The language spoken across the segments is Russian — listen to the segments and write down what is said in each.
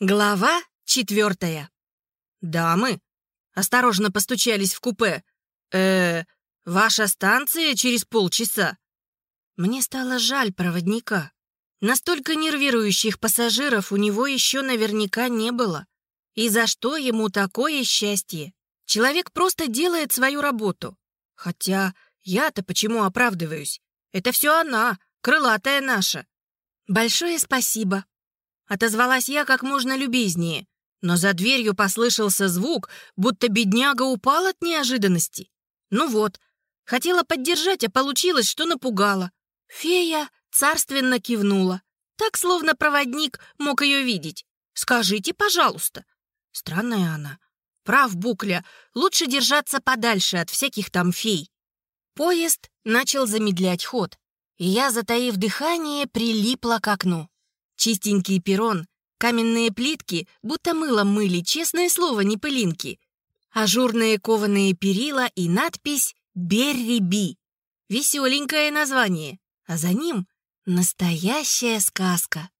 Глава четвертая. «Дамы!» — осторожно постучались в купе. э ваша станция через полчаса». Мне стало жаль проводника. Настолько нервирующих пассажиров у него еще наверняка не было. И за что ему такое счастье? Человек просто делает свою работу. Хотя я-то почему оправдываюсь? Это все она, крылатая наша. Большое спасибо, Отозвалась я как можно любезнее, но за дверью послышался звук, будто бедняга упал от неожиданности. Ну вот, хотела поддержать, а получилось, что напугала. Фея царственно кивнула, так, словно проводник мог ее видеть. «Скажите, пожалуйста». Странная она. Прав, Букля, лучше держаться подальше от всяких там фей. Поезд начал замедлять ход, и я, затаив дыхание, прилипла к окну. Чистенький перрон, каменные плитки, будто мылом мыли, честное слово, не пылинки. Ажурные кованые перила и надпись «Берри-Би». Веселенькое название, а за ним настоящая сказка.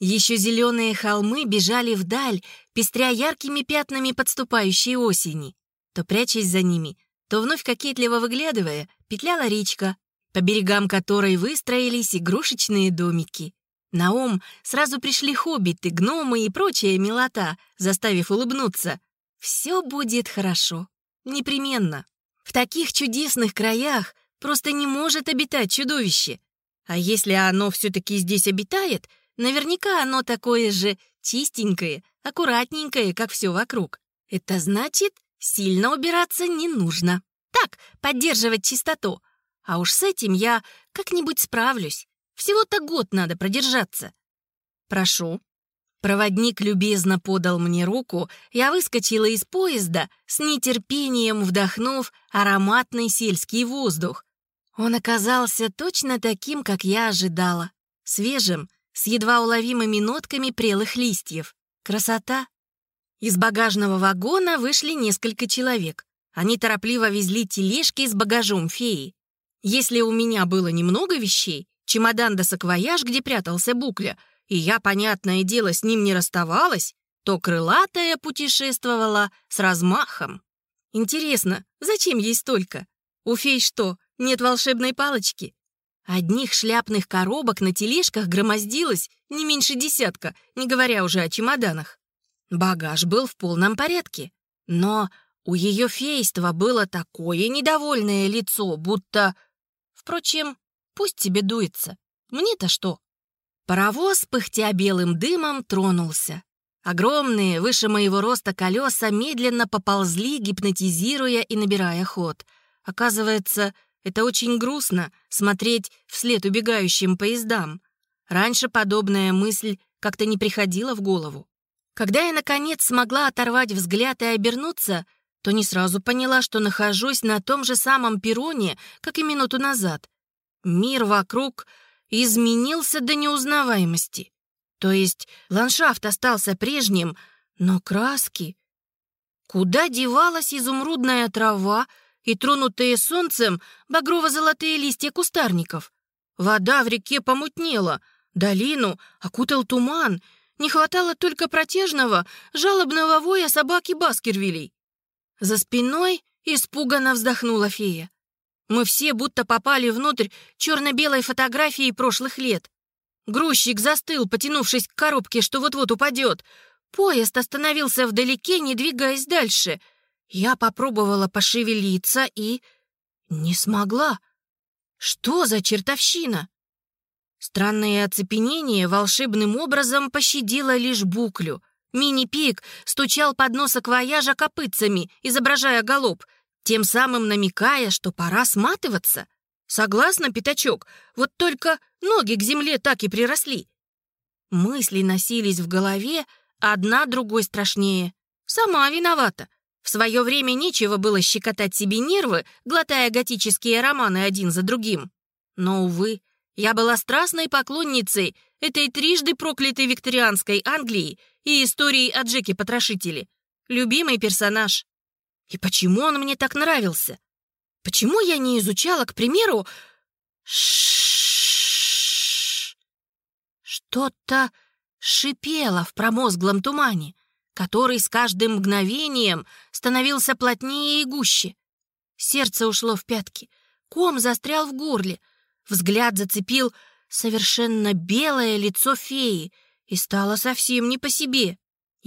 Еще зеленые холмы бежали вдаль, пестря яркими пятнами подступающей осени. То прячась за ними, то вновь кокетливо выглядывая, петляла речка, по берегам которой выстроились игрушечные домики. На ум сразу пришли хоббиты, гномы и прочая милота, заставив улыбнуться. Все будет хорошо. Непременно. В таких чудесных краях просто не может обитать чудовище. А если оно все-таки здесь обитает, наверняка оно такое же чистенькое, аккуратненькое, как все вокруг. Это значит, сильно убираться не нужно. Так, поддерживать чистоту. А уж с этим я как-нибудь справлюсь. Всего-то год надо продержаться. Прошу. Проводник любезно подал мне руку, я выскочила из поезда, с нетерпением вдохнув ароматный сельский воздух. Он оказался точно таким, как я ожидала. Свежим, с едва уловимыми нотками прелых листьев. Красота. Из багажного вагона вышли несколько человек. Они торопливо везли тележки с багажом феи. Если у меня было немного вещей, чемодан да саквояж, где прятался Букля, и я, понятное дело, с ним не расставалась, то крылатая путешествовала с размахом. Интересно, зачем ей столько? У фей что, нет волшебной палочки? Одних шляпных коробок на тележках громоздилось не меньше десятка, не говоря уже о чемоданах. Багаж был в полном порядке, но у ее фейства было такое недовольное лицо, будто... Впрочем, Пусть тебе дуется. Мне-то что? Паровоз, пыхтя белым дымом, тронулся. Огромные, выше моего роста колеса медленно поползли, гипнотизируя и набирая ход. Оказывается, это очень грустно — смотреть вслед убегающим поездам. Раньше подобная мысль как-то не приходила в голову. Когда я, наконец, смогла оторвать взгляд и обернуться, то не сразу поняла, что нахожусь на том же самом перроне, как и минуту назад. Мир вокруг изменился до неузнаваемости. То есть ландшафт остался прежним, но краски... Куда девалась изумрудная трава и тронутые солнцем багрово-золотые листья кустарников? Вода в реке помутнела, долину окутал туман, не хватало только протяжного, жалобного воя собаки Баскервилей. За спиной испуганно вздохнула фея. Мы все будто попали внутрь черно-белой фотографии прошлых лет. Грузчик застыл, потянувшись к коробке, что вот-вот упадет. Поезд остановился вдалеке, не двигаясь дальше. Я попробовала пошевелиться и... не смогла. Что за чертовщина? Странное оцепенение волшебным образом пощадило лишь буклю. Мини-пик стучал под нос акваяжа копытцами, изображая голубь тем самым намекая, что пора сматываться. Согласна, пятачок, вот только ноги к земле так и приросли. Мысли носились в голове, одна другой страшнее. Сама виновата. В свое время нечего было щекотать себе нервы, глотая готические романы один за другим. Но, увы, я была страстной поклонницей этой трижды проклятой викторианской Англии и истории о Джеке-потрошителе. Любимый персонаж. И почему он мне так нравился? Почему я не изучала, к примеру... Что-то шипела в промозглом тумане, который с каждым мгновением становился плотнее и гуще. Сердце ушло в пятки, ком застрял в горле, взгляд зацепил совершенно белое лицо феи и стало совсем не по себе.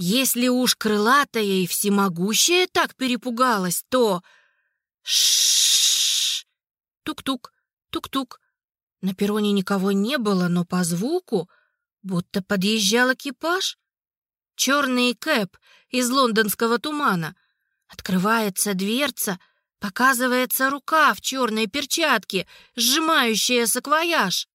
Если уж крылатая и всемогущая так перепугалась, то... Шш! Тук-тук, тук-тук. На перроне никого не было, но по звуку будто подъезжал экипаж. Черный кэп из лондонского тумана. Открывается дверца, показывается рука в черной перчатке, сжимающая саквояж.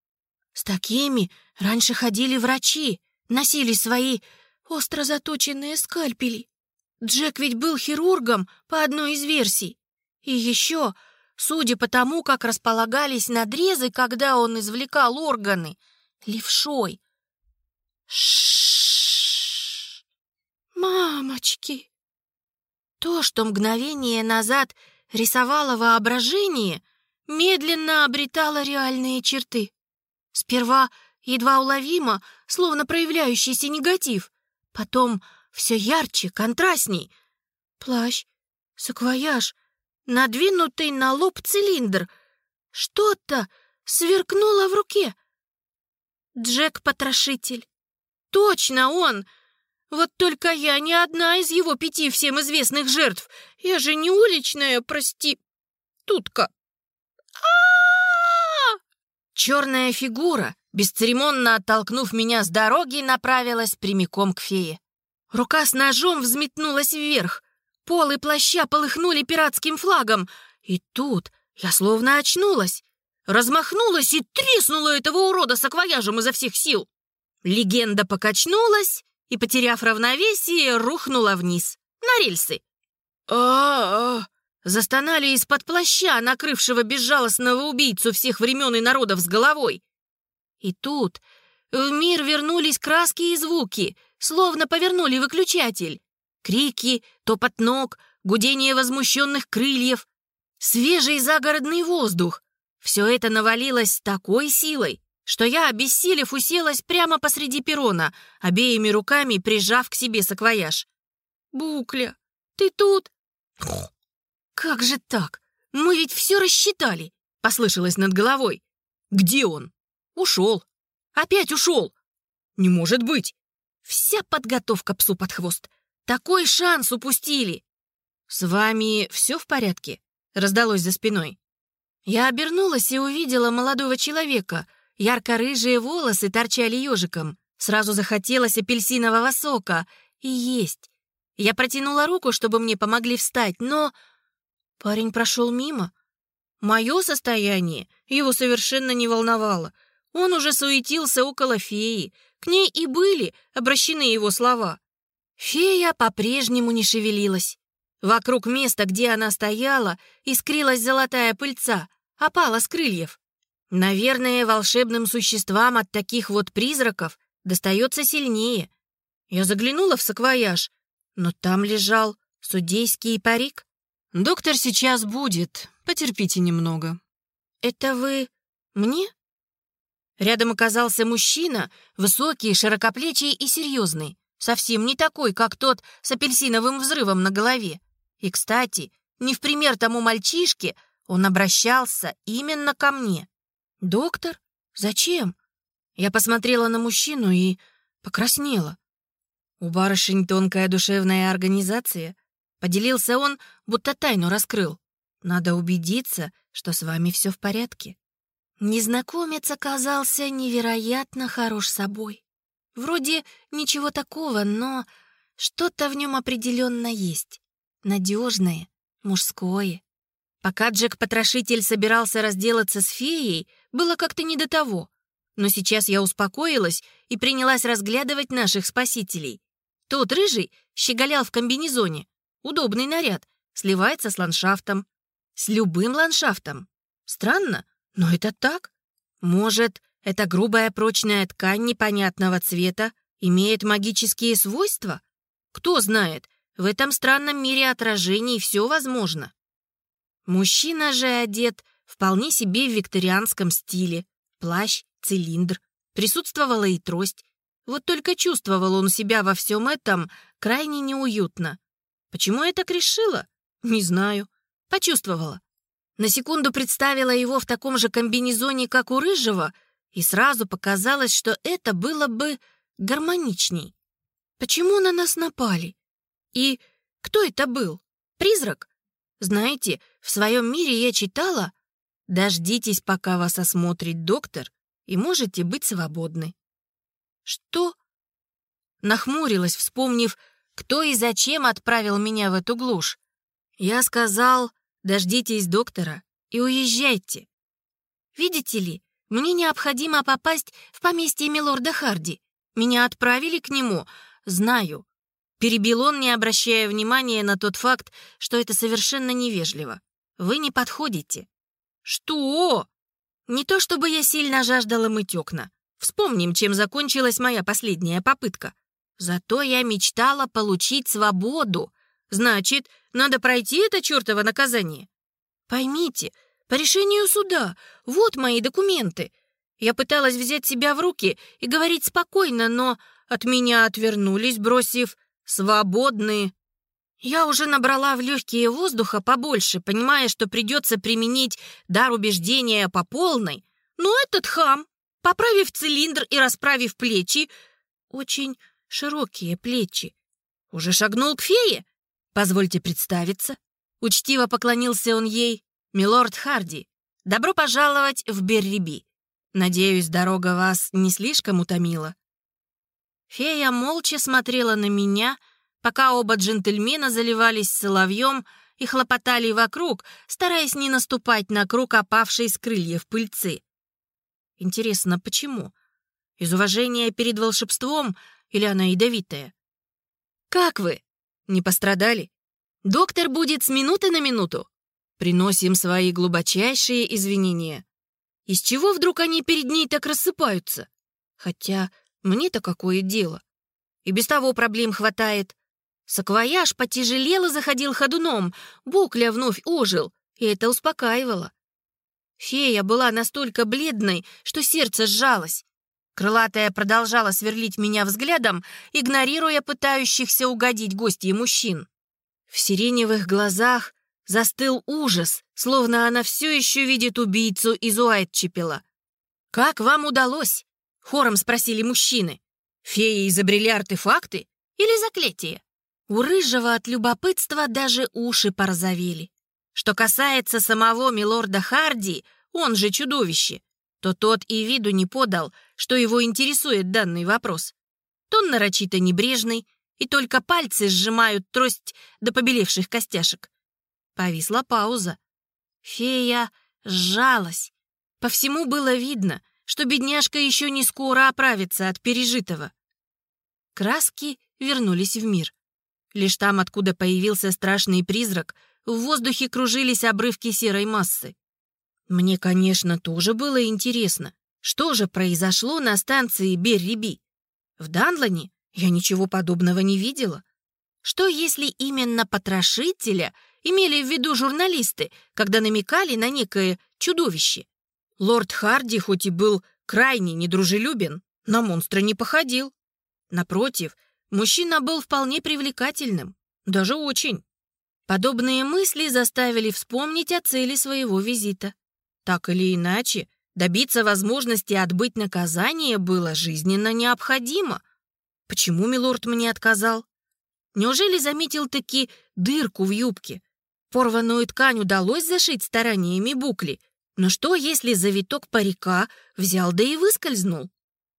С такими раньше ходили врачи, носили свои остро заточенные скальпели. Джек ведь был хирургом по одной из версий. И еще, судя по тому, как располагались надрезы, когда он извлекал органы, левшой. Шш, мамочки! То, что мгновение назад рисовало воображение, медленно обретало реальные черты. Сперва едва уловимо, словно проявляющийся негатив. Потом все ярче, контрастней. Плащ, саквояж, надвинутый на лоб цилиндр. Что-то сверкнуло в руке. Джек-потрошитель. Точно он! Вот только я не одна из его пяти всем известных жертв. Я же не уличная, прости, тутка. Черная фигура, бесцеремонно оттолкнув меня с дороги, направилась прямиком к фее. Рука с ножом взметнулась вверх. Полы плаща полыхнули пиратским флагом. И тут я словно очнулась. Размахнулась и треснула этого урода саквояжем изо всех сил. Легенда покачнулась и, потеряв равновесие, рухнула вниз, на рельсы. а Застонали из-под плаща, накрывшего безжалостного убийцу всех времен и народов с головой. И тут в мир вернулись краски и звуки, словно повернули выключатель. Крики, топот ног, гудение возмущенных крыльев, свежий загородный воздух. Все это навалилось с такой силой, что я, обессилев, уселась прямо посреди перрона, обеими руками прижав к себе саквояж. «Букля, ты тут?» «Как же так? Мы ведь все рассчитали!» — послышалось над головой. «Где он?» «Ушел. Опять ушел!» «Не может быть!» Вся подготовка псу под хвост. Такой шанс упустили. «С вами все в порядке?» — раздалось за спиной. Я обернулась и увидела молодого человека. Ярко-рыжие волосы торчали ежиком. Сразу захотелось апельсинового сока. И есть. Я протянула руку, чтобы мне помогли встать, но Парень прошел мимо. Мое состояние его совершенно не волновало. Он уже суетился около феи. К ней и были обращены его слова. Фея по-прежнему не шевелилась. Вокруг места, где она стояла, искрилась золотая пыльца, опала с крыльев. Наверное, волшебным существам от таких вот призраков достается сильнее. Я заглянула в саквояж, но там лежал судейский парик. «Доктор сейчас будет. Потерпите немного». «Это вы мне?» Рядом оказался мужчина, высокий, широкоплечий и серьезный, совсем не такой, как тот с апельсиновым взрывом на голове. И, кстати, не в пример тому мальчишке, он обращался именно ко мне. «Доктор? Зачем?» Я посмотрела на мужчину и покраснела. У барышень тонкая душевная организация — Поделился он, будто тайну раскрыл. Надо убедиться, что с вами все в порядке. Незнакомец оказался невероятно хорош собой. Вроде ничего такого, но что-то в нем определенно есть. Надежное, мужское. Пока Джек-потрошитель собирался разделаться с феей, было как-то не до того. Но сейчас я успокоилась и принялась разглядывать наших спасителей. Тот рыжий щеголял в комбинезоне, Удобный наряд, сливается с ландшафтом. С любым ландшафтом. Странно, но это так. Может, эта грубая прочная ткань непонятного цвета имеет магические свойства? Кто знает, в этом странном мире отражений все возможно. Мужчина же одет вполне себе в викторианском стиле. Плащ, цилиндр, присутствовала и трость. Вот только чувствовал он себя во всем этом крайне неуютно. Почему я так решила? Не знаю. Почувствовала. На секунду представила его в таком же комбинезоне, как у Рыжего, и сразу показалось, что это было бы гармоничней. Почему на нас напали? И кто это был? Призрак? Знаете, в своем мире я читала «Дождитесь, пока вас осмотрит доктор, и можете быть свободны». Что? Нахмурилась, вспомнив, кто и зачем отправил меня в эту глушь. Я сказал «Дождитесь доктора и уезжайте». Видите ли, мне необходимо попасть в поместье милорда Харди. Меня отправили к нему, знаю. Перебил он, не обращая внимания на тот факт, что это совершенно невежливо. Вы не подходите. Что? Не то чтобы я сильно жаждала мыть окна. Вспомним, чем закончилась моя последняя попытка. Зато я мечтала получить свободу. Значит, надо пройти это чертово наказание. Поймите, по решению суда, вот мои документы. Я пыталась взять себя в руки и говорить спокойно, но от меня отвернулись, бросив «свободные». Я уже набрала в легкие воздуха побольше, понимая, что придется применить дар убеждения по полной. Но этот хам, поправив цилиндр и расправив плечи, очень широкие плечи, уже шагнул к фее. Позвольте представиться. Учтиво поклонился он ей. «Милорд Харди, добро пожаловать в Берриби. Надеюсь, дорога вас не слишком утомила». Фея молча смотрела на меня, пока оба джентльмена заливались соловьем и хлопотали вокруг, стараясь не наступать на круг опавшей с крыльев пыльцы. Интересно, почему? Из уважения перед волшебством или она ядовитая? «Как вы? Не пострадали? Доктор будет с минуты на минуту. Приносим свои глубочайшие извинения. Из чего вдруг они перед ней так рассыпаются? Хотя мне-то какое дело? И без того проблем хватает. Саквояж потяжелел и заходил ходуном, Букля вновь ожил, и это успокаивало. Фея была настолько бледной, что сердце сжалось. Крылатая продолжала сверлить меня взглядом, игнорируя пытающихся угодить гостей мужчин. В сиреневых глазах застыл ужас, словно она все еще видит убийцу из Уайтчепела. «Как вам удалось?» — хором спросили мужчины. «Феи изобрели артефакты или заклятие?» У Рыжего от любопытства даже уши порозовели. Что касается самого милорда Харди, он же чудовище, то тот и виду не подал, что его интересует данный вопрос. Тон нарочито небрежный, и только пальцы сжимают трость до побелевших костяшек. Повисла пауза. Фея сжалась. По всему было видно, что бедняжка еще не скоро оправится от пережитого. Краски вернулись в мир. Лишь там, откуда появился страшный призрак, в воздухе кружились обрывки серой массы. Мне, конечно, тоже было интересно, что же произошло на станции Берриби. В Данлане я ничего подобного не видела. Что если именно потрошителя имели в виду журналисты, когда намекали на некое чудовище? Лорд Харди хоть и был крайне недружелюбен, на монстра не походил. Напротив, мужчина был вполне привлекательным, даже очень. Подобные мысли заставили вспомнить о цели своего визита. Так или иначе, добиться возможности отбыть наказание было жизненно необходимо. Почему милорд мне отказал? Неужели заметил таки дырку в юбке? Порванную ткань удалось зашить стараниями букли, но что, если завиток парика взял да и выскользнул?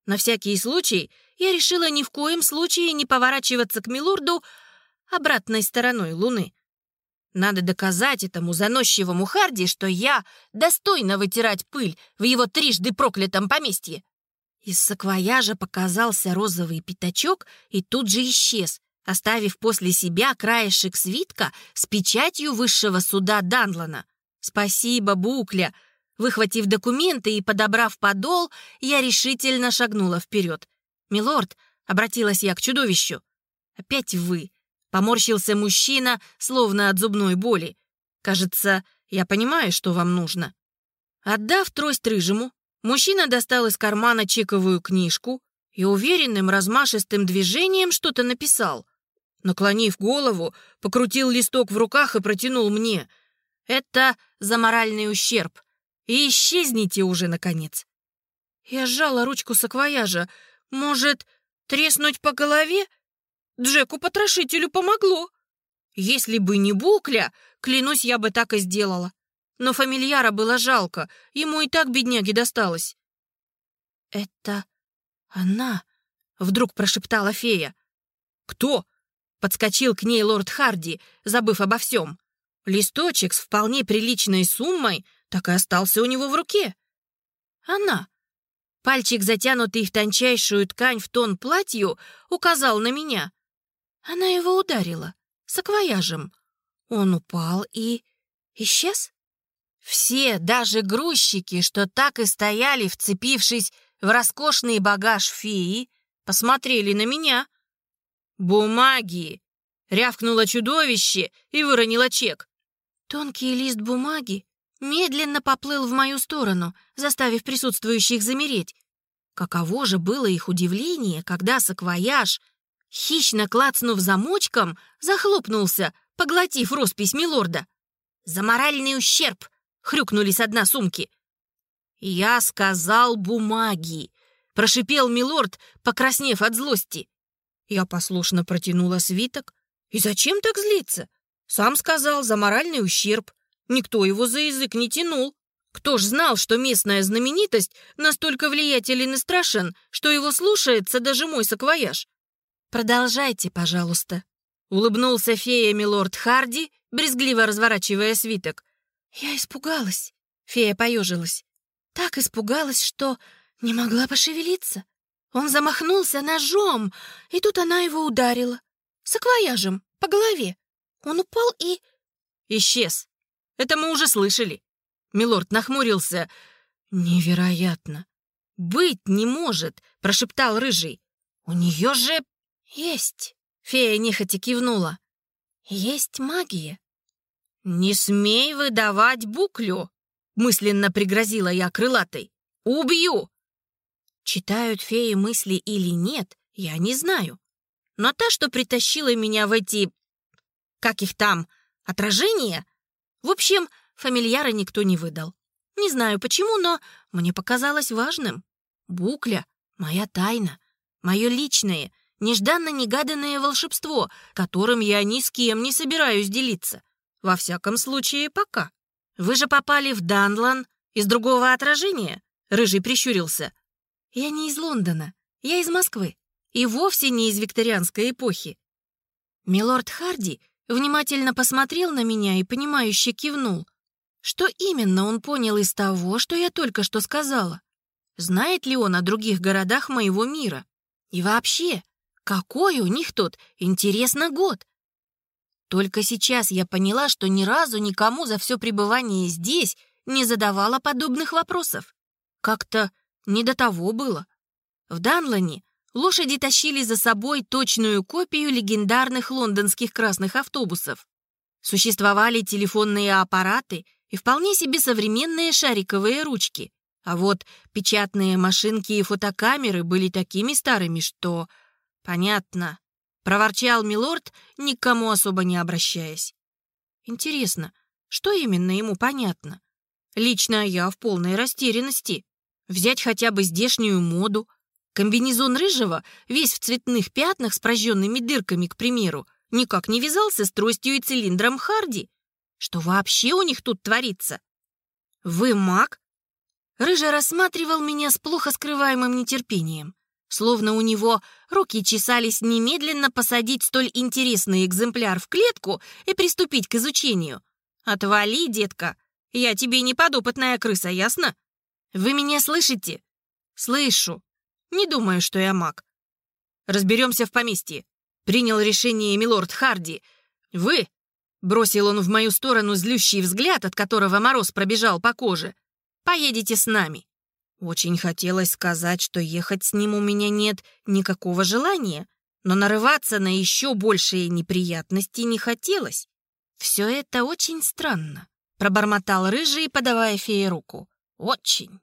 На всякий случай я решила ни в коем случае не поворачиваться к милорду обратной стороной луны. Надо доказать этому заносчивому Харди, что я достойна вытирать пыль в его трижды проклятом поместье. Из саквояжа показался розовый пятачок и тут же исчез, оставив после себя краешек свитка с печатью высшего суда Данлана. «Спасибо, Букля!» Выхватив документы и подобрав подол, я решительно шагнула вперед. «Милорд», — обратилась я к чудовищу, — «опять вы. Поморщился мужчина, словно от зубной боли. «Кажется, я понимаю, что вам нужно». Отдав трость рыжему, мужчина достал из кармана чековую книжку и уверенным размашистым движением что-то написал. Наклонив голову, покрутил листок в руках и протянул мне. «Это за моральный ущерб. И исчезните уже, наконец». Я сжала ручку саквояжа. «Может, треснуть по голове?» Джеку-потрошителю помогло. Если бы не Букля, клянусь, я бы так и сделала. Но фамильяра было жалко, ему и так бедняги досталось. «Это она?» — вдруг прошептала фея. «Кто?» — подскочил к ней лорд Харди, забыв обо всем. Листочек с вполне приличной суммой так и остался у него в руке. «Она». Пальчик, затянутый в тончайшую ткань в тон платью, указал на меня. Она его ударила саквояжем. Он упал и исчез. Все, даже грузчики, что так и стояли, вцепившись в роскошный багаж феи, посмотрели на меня. «Бумаги!» — рявкнуло чудовище и выронило чек. Тонкий лист бумаги медленно поплыл в мою сторону, заставив присутствующих замереть. Каково же было их удивление, когда саквояж, хищно клацнув замочком, захлопнулся, поглотив роспись милорда. «За моральный ущерб!» — хрюкнули с дна сумки. «Я сказал бумаги!» — прошипел милорд, покраснев от злости. Я послушно протянула свиток. «И зачем так злиться?» Сам сказал за моральный ущерб. Никто его за язык не тянул. Кто ж знал, что местная знаменитость настолько влиятелен и страшен, что его слушается даже мой саквояж? «Продолжайте, пожалуйста», — улыбнулся фея милорд Харди, брезгливо разворачивая свиток. «Я испугалась», — фея поежилась. «Так испугалась, что не могла пошевелиться. Он замахнулся ножом, и тут она его ударила. Саквояжем, по голове. Он упал и... Исчез. Это мы уже слышали. Милорд нахмурился. Невероятно. Быть не может, прошептал рыжий. У нее же есть. Фея нехотя кивнула. Есть магия. Не смей выдавать буклю, мысленно пригрозила я крылатой. Убью. Читают феи мысли или нет, я не знаю. Но та, что притащила меня в эти как их там, отражение? В общем, фамильяра никто не выдал. Не знаю почему, но мне показалось важным. Букля — моя тайна, мое личное, нежданно-негаданное волшебство, которым я ни с кем не собираюсь делиться. Во всяком случае, пока. Вы же попали в Данлан из другого отражения? Рыжий прищурился. Я не из Лондона, я из Москвы. И вовсе не из викторианской эпохи. Милорд Харди внимательно посмотрел на меня и, понимающе кивнул. Что именно он понял из того, что я только что сказала? Знает ли он о других городах моего мира? И вообще, какой у них тут, интересно, год? Только сейчас я поняла, что ни разу никому за все пребывание здесь не задавала подобных вопросов. Как-то не до того было. В Данлане лошади тащили за собой точную копию легендарных лондонских красных автобусов. Существовали телефонные аппараты и вполне себе современные шариковые ручки. А вот печатные машинки и фотокамеры были такими старыми, что... Понятно. Проворчал милорд, никому особо не обращаясь. Интересно, что именно ему понятно? Лично я в полной растерянности. Взять хотя бы здешнюю моду, Комбинезон рыжего, весь в цветных пятнах с прожженными дырками, к примеру, никак не вязался с тростью и цилиндром Харди. Что вообще у них тут творится? Вы маг? Рыжий рассматривал меня с плохо скрываемым нетерпением. Словно у него руки чесались немедленно посадить столь интересный экземпляр в клетку и приступить к изучению. «Отвали, детка! Я тебе не подопытная крыса, ясно? Вы меня слышите?» «Слышу. Не думаю, что я маг. Разберемся в поместье. Принял решение милорд Харди. Вы, бросил он в мою сторону злющий взгляд, от которого мороз пробежал по коже, поедете с нами. Очень хотелось сказать, что ехать с ним у меня нет никакого желания, но нарываться на еще большие неприятности не хотелось. Все это очень странно, пробормотал рыжий, подавая фее руку. Очень.